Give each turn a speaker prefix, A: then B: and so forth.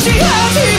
A: she has you.